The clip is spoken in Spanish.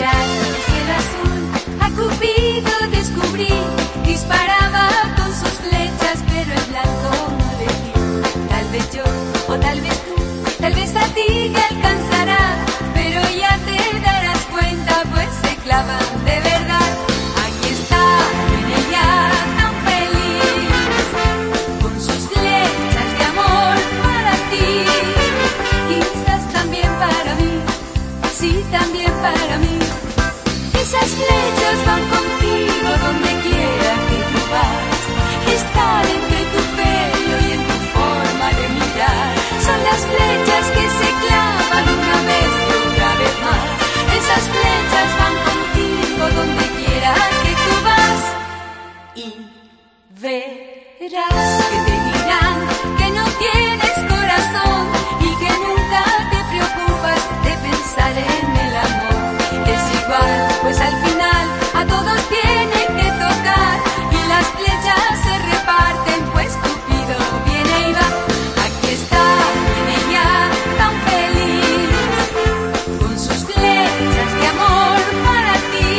mirar el azul. A Cupido descubrí, disparaba con sus flechas, pero el blanco no le dio. Tal vez yo, o tal vez tú, tal vez a ti te alcanzará, pero ya te darás cuenta, pues se clavan de verdad. Aquí está, en ella. también. verás que te dirán que no tienes corazón y que nunca te preocupas de pensar en el amor. Es igual, pues al final a todos tiene que tocar y las flechas se reparten, pues Cupido viene y va. Aquí está ella tan feliz con sus flechas de amor para ti.